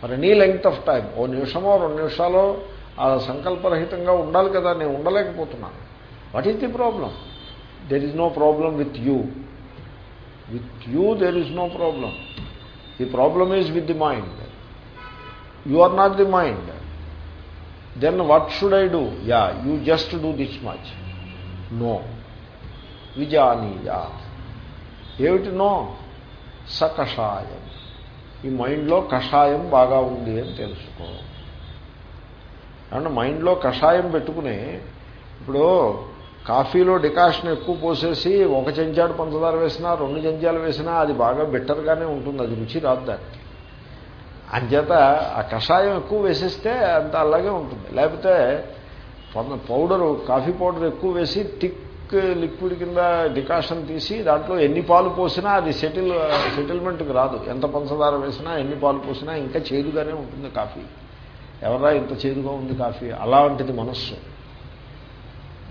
మరి ఎనీ లెంగ్త్ ఆఫ్ టైం ఓ నిమిషమో రెండు నిమిషాలో ఆ సంకల్పరహితంగా ఉండాలి కదా నేను ఉండలేకపోతున్నాను. What is the problem there is no problem with you with you there is no problem the problem is with the mind you are not the mind then what should I do yeah you just do this much no. విజానీయా. ఏమిటి no? సకషాయం. ఈ మైండ్లో కషాయం బాగా ఉంది అని తెలుసుకో. అంటే మైండ్లో కషాయం పెట్టుకుని ఇప్పుడు కాఫీలో డికాషన్ ఎక్కువ పోసేసి ఒక చెంచాడు పంచదార వేసినా రెండు చెంచాలు వేసినా అది బాగా బెటర్గానే ఉంటుంది. అది రుచి రాదు దానికి. అంచేత ఆ కషాయం ఎక్కువ వేసేస్తే అంత అలాగే ఉంటుంది. లేకపోతే పౌడరు కాఫీ పౌడర్ ఎక్కువ వేసి థిక్ లిక్విడ్ కింద డికాషన్ తీసి దాంట్లో ఎన్ని పాలు పోసినా అది సెటిల్ సెటిల్మెంట్కి రాదు. ఎంత పంచదార వేసినా ఎన్ని పాలు పోసినా ఇంకా చేదుగానే ఉంటుంది కాఫీ. ఎవరా ఇంత చేదుగా ఉంది కాఫీ? అలాంటిది మనస్సు.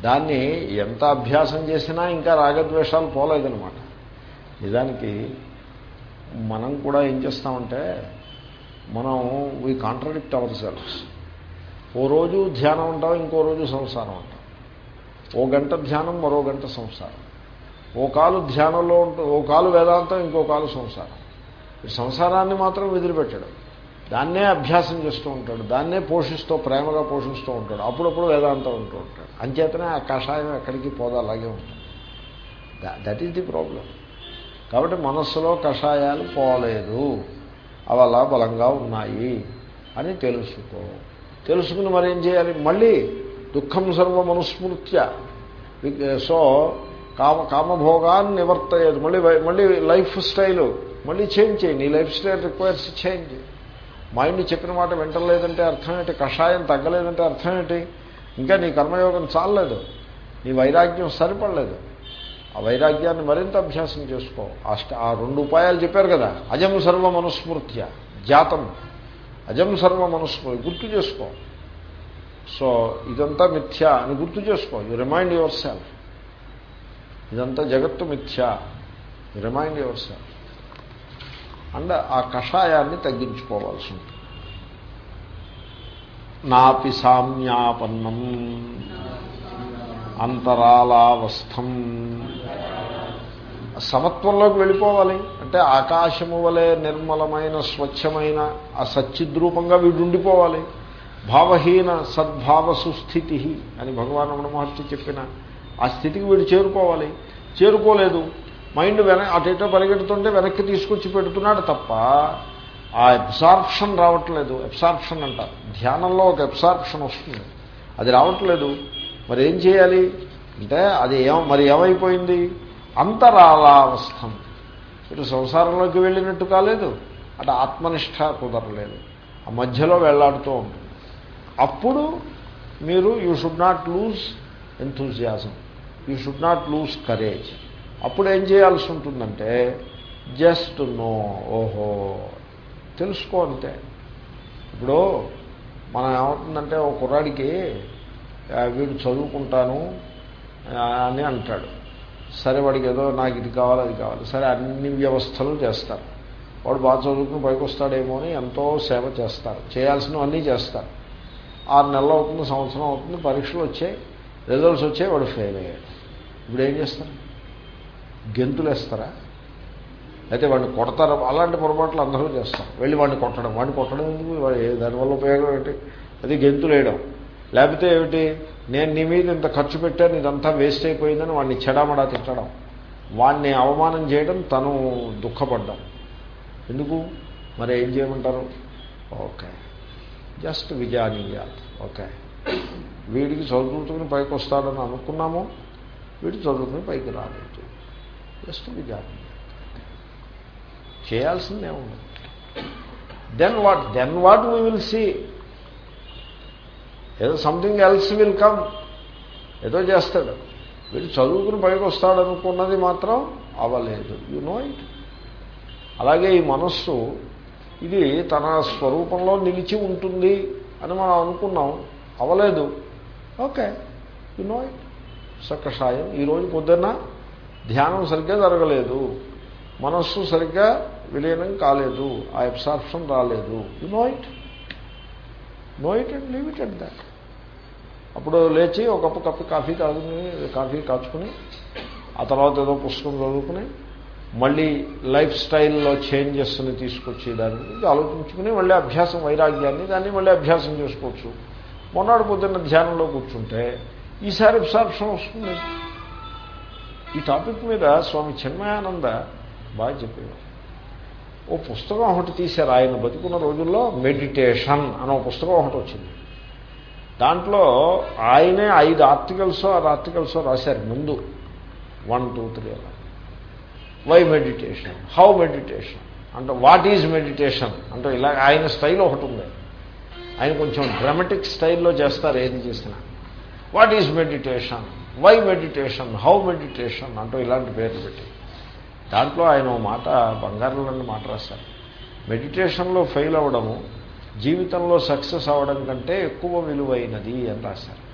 దాన్ని ఎంత అభ్యాసం చేసినా ఇంకా రాగద్వేషాలు పోలేదనమాట నిజానికి మనం కూడా ఏం చేస్తామంటే మనం వీ కాంట్రడిక్ట్ అవర్ సెల్ఫ్స్ ఓ రోజు ధ్యానం ఉంటాం ఇంకో రోజు సంసారం ఉంటాం ఓ గంట ధ్యానం మరో గంట సంసారం. ఓ కాలు ధ్యానంలో ఉంటుంది ఓ కాలు వేదాంతం ఇంకో కాలు సంసారం. సంసారాన్ని మాత్రం వదిలిపెట్టడం. దాన్నే అభ్యాసం చేస్తూ ఉంటాడు దాన్నే పోషిస్తూ ప్రేమగా పోషిస్తూ ఉంటాడు అప్పుడప్పుడు వేదాంతం ఉంటూ ఉంటాడు. అంచేతనే ఆ కషాయం ఎక్కడికి పోదా అలాగే ఉంటుంది. దట్ ఈస్ ది ప్రాబ్లం కాబట్టి మనస్సులో కషాయాలు పోలేదు. అవి అలా బలంగా ఉన్నాయి అని తెలుసుకో. తెలుసుకుని మరి ఏం చేయాలి? మళ్ళీ దుఃఖం సర్వమనుస్మృత్య సో కామ కామభోగాన్ని నివర్తయ్యేది మళ్ళీ మళ్ళీ లైఫ్ స్టైల్. మళ్ళీ చేంజ్ చేయండి. నీ life style requires change. Mind చెప్పిన మాట వింటలేదంటే అర్థం ఏంటి? కషాయం తగ్గలేదంటే అర్థం ఏంటి? ఇంకా నీ కర్మయోగం చాలలేదు. నీ వైరాగ్యం సరిపడలేదు. ఆ వైరాగ్యాన్ని మరింత అభ్యాసం చేసుకో. అష్ట ఆ రెండు ఉపాయాలు చెప్పారు కదా. అజం సర్వమనుస్మృత్య జాతం. అజం సర్వమనుస్మృతి గుర్తు చేసుకో. సో ఇదంతా మిథ్య అని గుర్తు చేసుకో. యు రిమైండ్ యువర్ సెల్ఫ్ ఇదంతా జగత్తు మిథ్య. You remind your self and ఆ కషాయాన్ని తగ్గించుకోవాల్సి ఉంటుంది. నాపి సామ్యాపన్నం అంతరాలావస్థం. సమత్వంలోకి వెళ్ళిపోవాలి. అంటే ఆకాశము వలె నిర్మలమైన స్వచ్ఛమైన ఆ సచ్చిద్రూపంగా వీడుండిపోవాలి. భావహీన సద్భావ సుస్థితి అని భగవాన్ రమణ మహర్షి చెప్పిన ఆ స్థితికి వీడు చేరుకోవాలి. చేరుకోలేదు. మైండ్ వెన అటేటో పరిగెడుతుంటే వెనక్కి తీసుకొచ్చి పెడుతున్నాడు తప్ప ఆ అబ్సార్ప్షన్ రావట్లేదు. అబ్సార్ప్షన్ అంటారు. ధ్యానంలో ఒక అబ్సార్ప్షన్ వస్తుంది. అది రావట్లేదు. మరి ఏం చేయాలి? అంటే అది ఏం మరి ఏమైపోయింది? అంతరాలావస్థం ఇటు సంసారంలోకి వెళ్ళినట్టు కాలేదు అటు ఆత్మనిష్ట కుదరలేదు. ఆ మధ్యలో వెళ్ళాడుతూ ఉంటుంది. అప్పుడు మీరు you should not lose enthusiasm you should not lose courage అప్పుడు ఏం చేయాల్సి ఉంటుందంటే జస్ట్ నో ఓహో తెలుసుకో అంతే. ఇప్పుడు మనం ఏమవుతుందంటే ఒక కుర్రాడికి వీడు చదువుకుంటాను అని అంటాడు. సరే వాడికి ఏదో నాకు ఇది కావాలి అది కావాలి. సరే అన్ని వ్యవస్థలు చేస్తారు. వాడు బాగా చదువుకుని పైకి వస్తాడేమో అని ఎంతో సేవ చేస్తారు. చేయాల్సినవన్నీ చేస్తారు. ఆరు నెలలు అవుతుంది సంవత్సరం అవుతుంది పరీక్షలు వచ్చాయి రిజల్ట్స్ వచ్చాయి వాడు ఫెయిల్ అయ్యాడు. ఇప్పుడు ఏం చేస్తారు? గెంతులు వేస్తారా అయితే వాడిని కొడతారు. అలాంటి పొరపాట్లు అందరూ చేస్తారు. వెళ్ళి వాడిని కొట్టడం. వాడిని కొట్టడం ఎందుకు? దానివల్ల ఉపయోగం ఏంటి? అది గెంతులు వేయడం లేకపోతే ఏమిటి? నేను నీ మీద ఇంత ఖర్చు పెట్టాను ఇదంతా వేస్ట్ అయిపోయిందని వాడిని చెడామడా తిట్టడం. వాడిని అవమానం చేయడం తను దుఃఖపడ్డం. ఎందుకు? మరి ఏం చేయమంటారు? ఓకే. జస్ట్ విజానీయాలి ఓకే. వీడికి చదువుకుని పైకి వస్తాడని అనుకున్నాము. వీడు చదువుకుని పైకి రాలేదు. జస్ట్ విజానీయాలి చేయాల్సిందే ఉండదు then what then what we will see ఏదో సంథింగ్ ఎల్స్ విల్ కమ్ ఏదో చేస్తాడు. వీడు చదువుకుని పైకి వస్తాడు అనుకున్నది మాత్రం అవ్వలేదు. యు నో ఇట్ అలాగే ఈ మనస్సు ఇది తన స్వరూపంలో నిలిచి ఉంటుంది అని మనం అనుకున్నాం. అవ్వలేదు. ఓకే యు నో ఇట్ సకషాయం. ఈరోజు పొద్దున్న ధ్యానం సరిగ్గా జరగలేదు. మనస్సు సరిగ్గా విలీనం కాలేదు. ఆ అబ్సార్ప్షన్ రాలేదు. You know it know it and leave it and that అప్పుడు లేచి ఒక కప్పు కప్పు కాఫీ కాదుకుని కాఫీ కాచుకుని ఆ తర్వాత ఏదో పుస్తకం చదువుకుని మళ్ళీ లైఫ్ స్టైల్లో చేంజెస్ని తీసుకొచ్చి దాని గురించి ఆలోచించుకుని మళ్ళీ అభ్యాసం వైరాగ్యాన్ని దాన్ని మళ్ళీ అభ్యాసం చేసుకోవచ్చు. మొన్నటి పొద్దున్న ధ్యానంలో కూర్చుంటే ఈసారి అబ్సార్ప్షన్ వస్తుంది. ఈ టాపిక్ మీద స్వామి చిన్మయానంద బాగా చెప్పేవారు. ఓ పుస్తకం ఒకటి తీశారు ఆయన బతుకున్న రోజుల్లో మెడిటేషన్ అనే పుస్తకం ఒకటి వచ్చింది. దాంట్లో ఆయనే ఐదు ఆర్టికల్స్ ఆరు ఆర్టికల్స్ రాశారు ముందు. వన్ టూ త్రీ అలా. వై మెడిటేషన్ హౌ మెడిటేషన్ అంటే వాట్ ఈజ్ మెడిటేషన్ అంటే ఇలా ఆయన స్టైల్ ఒకటి ఉంది. ఆయన కొంచెం డ్రామాటిక్ స్టైల్లో చేస్తారు ఏది చేసినా. What is meditation why meditation how meditation అంటూ ఇలాంటి పేర్లు పెట్టి. దాంట్లో ఆయన ఓ మాట బంగారంలోని మాట రాశారు. మెడిటేషన్లో ఫెయిల్ అవ్వడము జీవితంలో సక్సెస్ అవ్వడం కంటే ఎక్కువ విలువైనది అని రాశారు.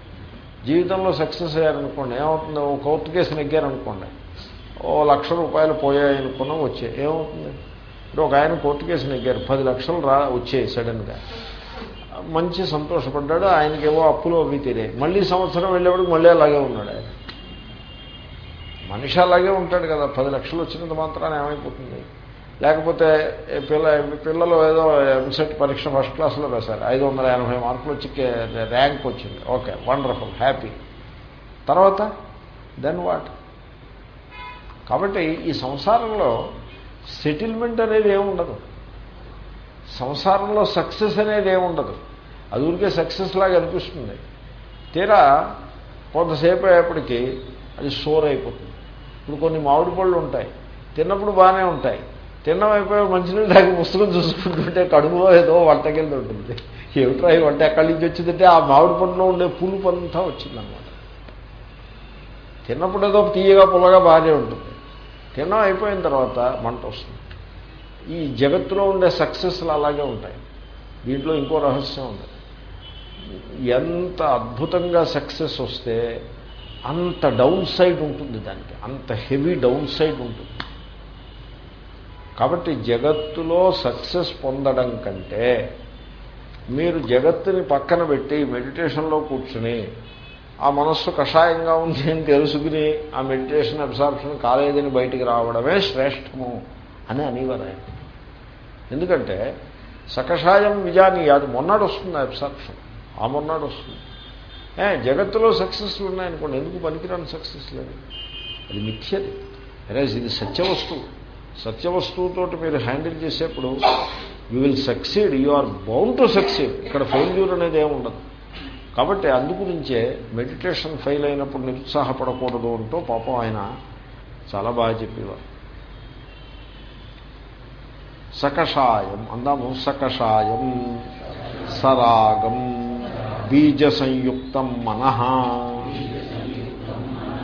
జీవితంలో సక్సెస్ అయ్యారనుకోండి ఏమవుతుంది? ఓ కోర్టు కేసు నెగ్గారనుకోండి ఓ లక్ష రూపాయలు పోయాయనుకున్నా వచ్చాయి. ఏమవుతుంది? ఇప్పుడు ఒక ఆయన కోర్టు కేసు నెగ్గారు పది లక్షలు రా వచ్చాయి సడన్గా. మంచి సంతోషపడ్డాడు ఆయనకేవో అప్పులు అవి తీరాయి. మళ్ళీ సంవత్సరం వెళ్ళేవాడికి మళ్ళీ అలాగే ఉన్నాడు ఆయన. మనిషి అలాగే ఉంటాడు కదా. పది లక్షలు వచ్చినంత మాత్రాన్ని ఏమైపోతుంది? లేకపోతే పిల్ల పిల్లలు ఏదో ఎంసెట్ పరీక్ష ఫస్ట్ క్లాస్లో వేశారు ఐదు వందల ఎనభై మార్కులు వచ్చి ర్యాంక్ వచ్చింది. Okay wonderful happy. తర్వాత దెన్ వాట్? కాబట్టి ఈ సంసారంలో సెటిల్మెంట్ అనేది ఏముండదు సంసారంలో సక్సెస్ అనేది ఏముండదు అది ఊరికే సక్సెస్ లాగా అనిపిస్తుంది. తీరా కొంతసేపు అయ్యేప్పటికీ అది సోర్ అయిపోతుంది. ఇప్పుడు కొన్ని మామిడి పళ్ళు ఉంటాయి. తిన్నప్పుడు బాగానే ఉంటాయి. తిన్నమైపోయి మంచినీళ్ళు తాగి పుస్తకం చూసుకుంటుంటే కడుపులో ఏదో వంటకెళ్ళి ఉంటుంది. ఏమిట్రా ఈ వంట? ఎక్కడి నుంచి వచ్చిందంటే ఆ మామిడి పండులో ఉండే పులుపు అంతా వచ్చిందనమాట తిన్నప్పుడు ఏదో తీయగా పుల్లగా బాగానే ఉంటుంది. తిన్నం అయిపోయిన తర్వాత మంట వస్తుంది. ఈ జగత్తులో ఉండే సక్సెస్లు అలాగే ఉంటాయి. దీంట్లో ఇంకో రహస్యం ఉంది. ఎంత అద్భుతంగా సక్సెస్ వస్తే అంత డౌన్ సైడ్ ఉంటుంది దానికి. అంత హెవీ డౌన్ సైడ్ ఉంటుంది. కాబట్టి జగత్తులో సక్సెస్ పొందడం కంటే మీరు జగత్తుని పక్కన పెట్టి మెడిటేషన్లో కూర్చుని ఆ మనస్సు కషాయంగా ఉంది అని తెలుసుకుని ఆ మెడిటేషన్ అబ్సార్ప్షన్ కాలేదని బయటికి రావడమే శ్రేష్టము అని అనేవారు ఆయన ఎందుకంటే సకషాయం విజాని అది మొన్నడు వస్తుంది అబ్సార్ప్షన్ ఆ మొన్నాడు వస్తుంది. జగత్తులో సక్సెస్లు ఉన్నాయనుకోండి. ఎందుకు పనికిరాని సక్సెస్ లేదు? అది మిథ్యది. అరే ఇది సత్యవస్తువు సత్యవస్తువుతో మీరు హ్యాండిల్ చేసేప్పుడు you will succeed you are bound to succeed ఇక్కడ ఫెయిల్యూర్ అనేది ఏముండదు ఉండదు. కాబట్టి అందుగురించే మెడిటేషన్ ఫెయిల్ అయినప్పుడు నిరుత్సాహపడకూడదు అంటూ పాపం ఆయన చాలా బాగా చెప్పేవారు. సకషాయం అందాము. సకషాయం. సరాగం. బీజ సంయుక్తం మనః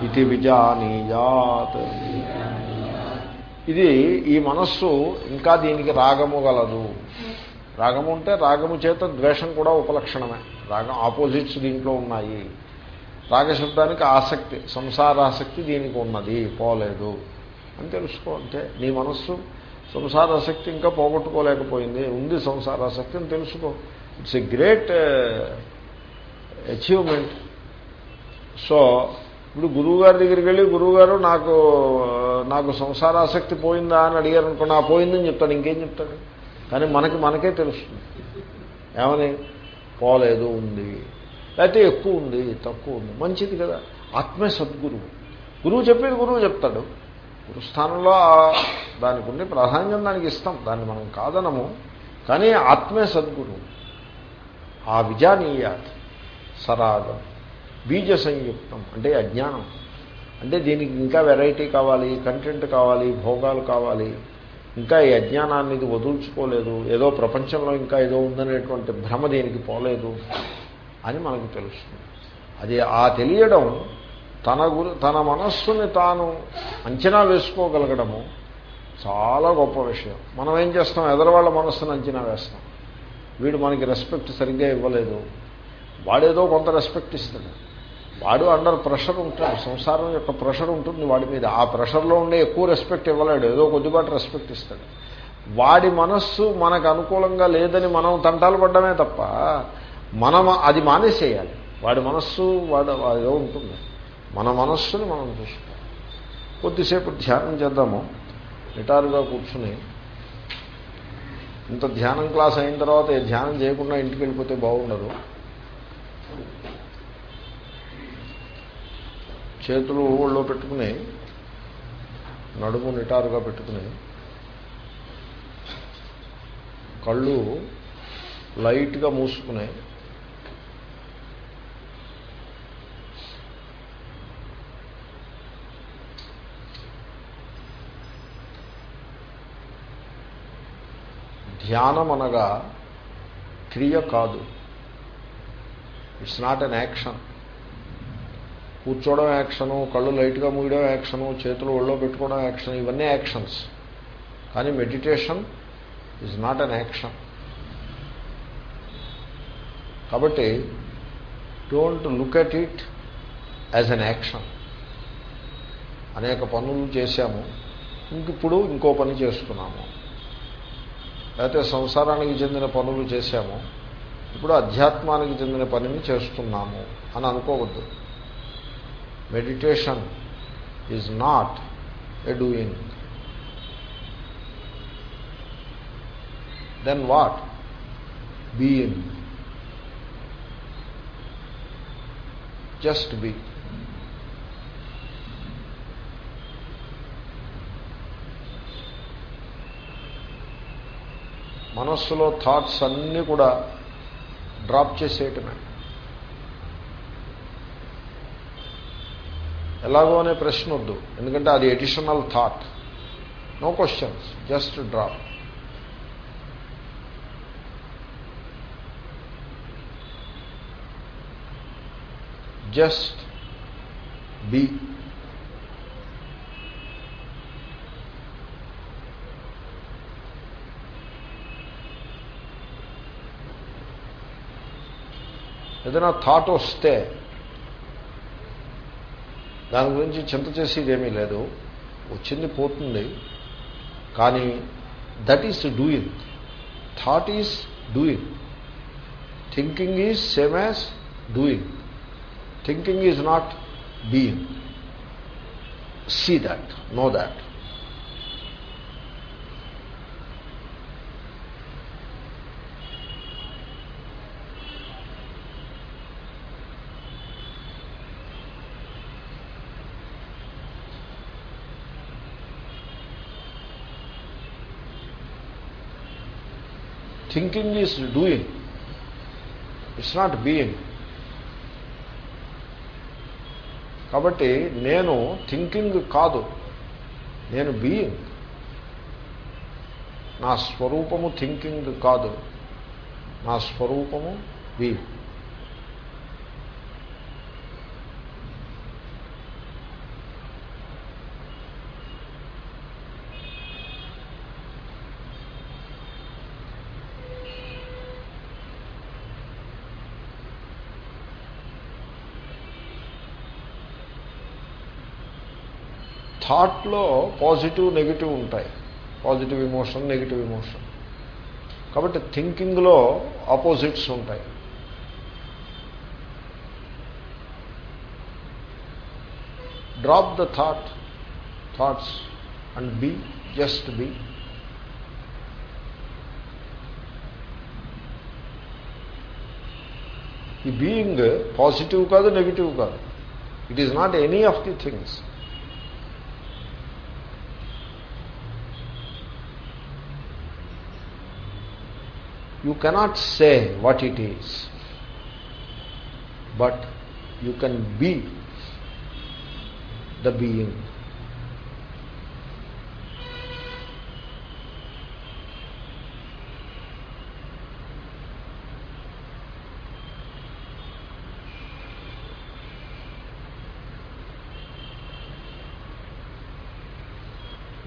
ఇది విజానీయాత్ ఇది ఈ మనస్సు ఇంకా దీనికి రాగము గలదు. రాగము అంటే రాగము చేత ద్వేషం కూడా ఉపలక్షణమే. రాగం ఆపోజిట్స్ దీంట్లో ఉన్నాయి. రాగశబ్దానికి ఆసక్తి సంసారాసక్తి దీనికి ఉన్నది పోలేదు. అని తెలుసుకో అంటే నీ మనస్సు సంసారాసక్తి ఇంకా పోగొట్టుకోలేకపోయింది ఉంది సంసారాసక్తి అని తెలుసుకో. It's a great achievement so ఇప్పుడు గురువుగారి దగ్గరికి వెళ్ళి గురువుగారు నాకు నాకు సంసారాసక్తి పోయిందా అని అడిగారు అనుకో నా పోయిందని చెప్తాడు ఇంకేం చెప్తాడు? కానీ మనకి మనకే తెలుస్తుంది. ఏమని? పోలేదు ఉంది. లేకపోతే ఎక్కువ ఉంది తక్కువ ఉంది. మంచిది కదా. ఆత్మే సద్గురువు. గురువు చెప్పేది గురువు చెప్తాడు. గురుస్థానంలో దానికి ఉండే ప్రాధాన్యం దానికి ఇస్తాం. దాన్ని మనం కాదనము. కానీ ఆత్మే సద్గురువు. ఆ విజానీయాత్ సరాగం. బీజ సంయుక్తం అంటే అజ్ఞానం. అంటే దీనికి ఇంకా వెరైటీ కావాలి కంటెంట్ కావాలి భోగాలు కావాలి. ఇంకా ఈ అజ్ఞానాన్ని ఇది వదుల్చుకోలేదు. ఏదో ప్రపంచంలో ఇంకా ఏదో ఉందనేటువంటి భ్రమ దీనికి పోలేదు అని మనకు తెలుస్తుంది. అది ఆ తెలియడం తన గురి తన మనస్సుని తాను అంచనా వేసుకోగలగడము చాలా గొప్ప విషయం. మనం ఏం చేస్తాం? ఎదరవాళ్ళ మనస్సును అంచనా వేస్తాం. వీడు మనకి రెస్పెక్ట్ సరిగ్గా ఇవ్వలేదు. వాడేదో కొంత రెస్పెక్ట్ ఇస్తాడు. వాడు అండర్ ప్రెషర్ ఉంటాడు. సంసారం యొక్క ప్రెషర్ ఉంటుంది వాడి మీద. ఆ ప్రెషర్లో ఉండే ఎక్కువ రెస్పెక్ట్ ఇవ్వలేడు. ఏదో కొద్దిపాటు రెస్పెక్ట్ ఇస్తాడు. వాడి మనస్సు మనకు అనుకూలంగా లేదని మనం తంటాలు పడ్డమే తప్ప మనం అది మానేసేయాలి. వాడి మనస్సు వాడు ఏదో ఉంటుంది. మన మనస్సుని మనం చూసుకోవాలి. కొద్దిసేపు ధ్యానం చేద్దాము. నిటారుగా కూర్చుని ఇంత ధ్యానం క్లాస్ అయిన తర్వాత ధ్యానం చేయకుండా ఇంటికి వెళ్ళిపోతే బాగుండదు. చేతులు ఊళ్ళో పెట్టుకుని నడుము నిటారుగా పెట్టుకుని కళ్ళు లైట్గా మూసుకుని ధ్యానం అనగా క్రియ కాదు. ఇట్స్ నాట్ అన్ యాక్షన్ కూర్చోవడం యాక్షను కళ్ళు లైట్గా మూయడం యాక్షను చేతులు ఒళ్ళో పెట్టుకోవడం యాక్షన్ ఇవన్నీ యాక్షన్స్. కానీ meditation is not an action కాబట్టి don't look at it as an action అనేక పనులు చేశాము. ఇంకిప్పుడు ఇంకో పని చేస్తున్నాము లేకపోతే సంసారానికి చెందిన పనులు చేశాము. ఇప్పుడు అధ్యాత్మానికి చెందిన పనిని చేస్తున్నాము అని అనుకోవద్దు. Meditation is not a doing then what being just be మనస్సులో థాట్స్ అన్నీ కూడా డ్రాప్ చేసేయటమే. ఎలాగో అనే ప్రశ్న వద్దు. ఎందుకంటే అది additional thought no questions just drop just be ఏదైనా థాట్ వస్తే దాని గురించి చింత చేసేదేమీ ఏమీ లేదు. వచ్చింది పోతుంది. కానీ that is doing thought is doing thinking is same as doing thinking is not being see that know that thinking is doing it's not being కాబట్టి నేను థింకింగ్ కాదు. నేను బీయింగ్ నా స్వరూపము థింకింగ్ కాదు. నా స్వరూపము బీయింగ్ థాట్లో పాజిటివ్ నెగిటివ్ ఉంటాయి. Positive emotion negative emotion. కాబట్టి థింకింగ్లో ఆపోజిట్స్ ఉంటాయి. Drop the thought thoughts and be just be. ఈ బీయింగ్ పాజిటివ్ కాదు నెగిటివ్ కాదు. It is not any of the things. You cannot say what it is, but you can be the being.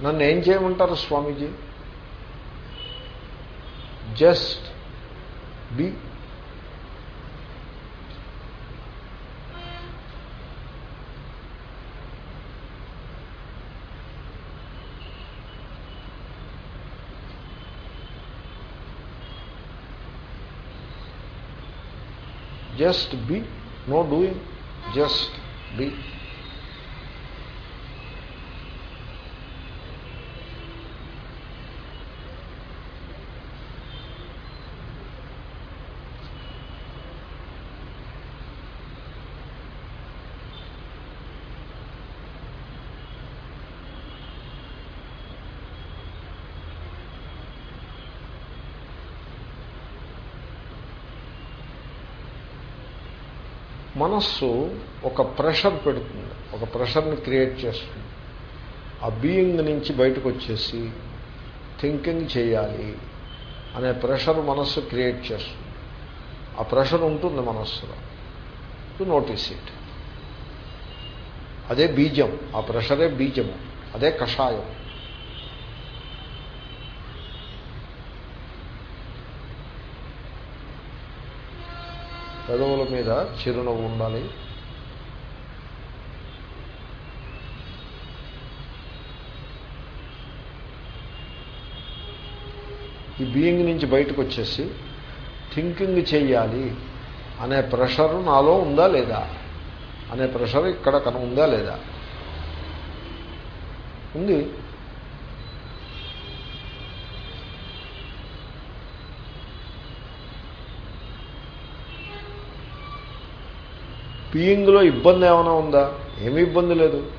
నన్ను ఏం చేయమంటారు స్వామీజీ just be. Just be. No doing. Just be. మనస్సు ఒక pressure పెడుతుంది ఒక ప్రెషర్ని create చేస్తుంది. ఆ బీయింగ్ నుంచి బయటకు వచ్చేసి థింకింగ్ చేయాలి అనే ప్రెషర్ మనస్సు క్రియేట్ చేస్తుంది. ఆ ప్రెషర్ ఉంటుంది మనస్సులో. టు నోటీస్ ఇట్ అదే బీజం ఆ ప్రెషరే బీజము అదే కషాయం. పెదవుల మీద చిరునవ్వు ఉండాలి. ఈ బీయింగ్ నుంచి బయటకు వచ్చేసి థింకింగ్ చేయాలి అనే ప్రెషర్ నాలో ఉందా లేదా? అనే ప్రెషర్ ఇక్కడ కన ఉందా లేదా? ఉంది. బీయింగ్లో ఇబ్బంది ఏమైనా ఉందా? ఏమీ ఇబ్బంది లేదు.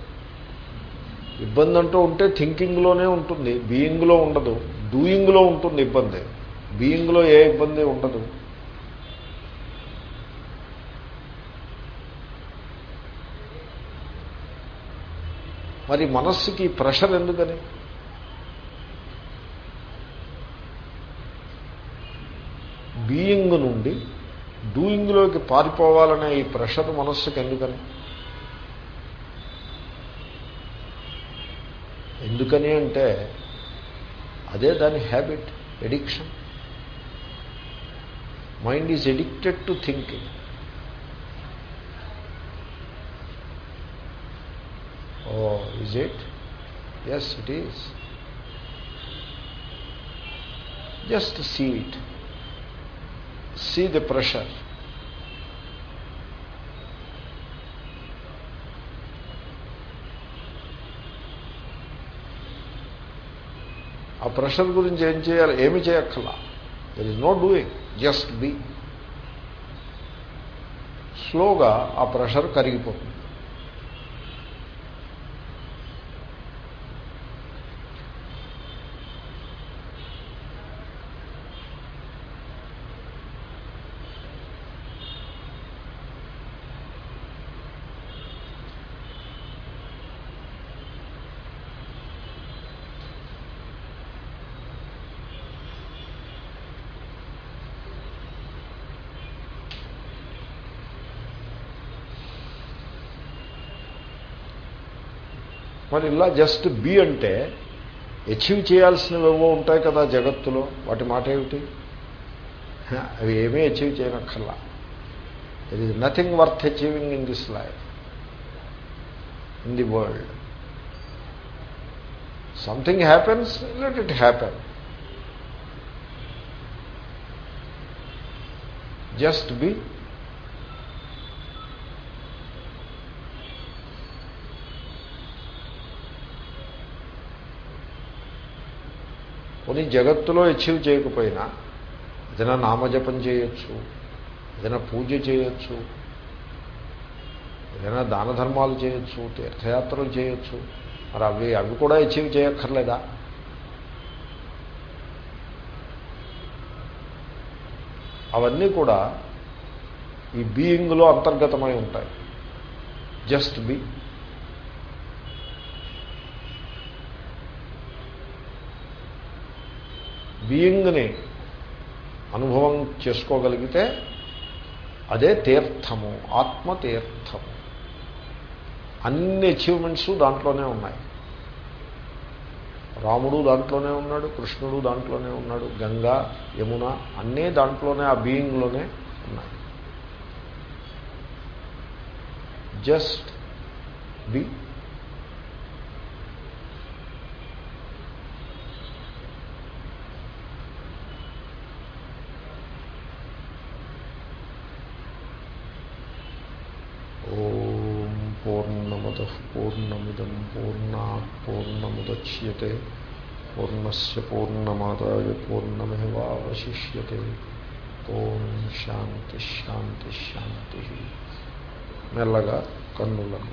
ఇబ్బంది అంటూ ఉంటే థింకింగ్లోనే ఉంటుంది. బీయింగ్లో ఉండదు. డూయింగ్లో ఉంటుంది ఇబ్బంది. బీయింగ్లో ఏ ఇబ్బంది ఉండదు. మరి మనస్సుకి ప్రెషర్ ఎందుకని? బీయింగ్ నుండి డూయింగ్లోకి పారిపోవాలనే ఈ ప్రెషర్ మనస్సుకి ఎందుకని? ఎందుకని అంటే అదే దాని habit addiction mind is addicted to thinking oh is it yes it is just see it see the pressure. ఆ ప్రెషర్ గురించి ఏం చేయాలి ఏమి చేయక్కర్లా there is no doing just be స్లోగా ఆ ప్రెషర్ కరిగిపోతుంది మరి ఇలా జస్ట్ బి అంటే అచీవ్ చేయాల్సినవేవో ఉంటాయి కదా జగత్తులో వాటి మాట ఏమిటి? అవి ఏమీ achieve చేయనక్కర్లా. It is nothing worth achieving in this life in the world something happens let it happen just be కొన్ని జగత్తులో అచీవ్ చేయకపోయినా ఏదైనా నామజపం చేయొచ్చు ఏదైనా పూజ చేయొచ్చు ఏదైనా దాన ధర్మాలు చేయొచ్చు తీర్థయాత్రలు చేయొచ్చు మరి అవి అవి కూడా అచీవ్ చేయక్కర్లేదా? అవన్నీ కూడా ఈ బీయింగ్లో అంతర్గతమై ఉంటాయి. జస్ట్ బీ బీయింగ్ని అనుభవం చేసుకోగలిగితే అదే తీర్థము ఆత్మతీర్థము. అన్ని అచీవ్మెంట్స్ దాంట్లోనే ఉన్నాయి. రాముడు దాంట్లోనే ఉన్నాడు కృష్ణుడు దాంట్లోనే ఉన్నాడు గంగా యమున అన్నీ దాంట్లోనే ఆ బీయింగ్లోనే ఉన్నాయి. జస్ట్ బి ఓం పూర్ణమద పూర్ణమిదం పూర్ణా పూర్ణముద్యతే పూర్ణస్ పూర్ణమాదాయ పూర్ణమేవాశిష్యతే ఓం శాంతి శాంతి శాంతి మెల్లగా కన్నులను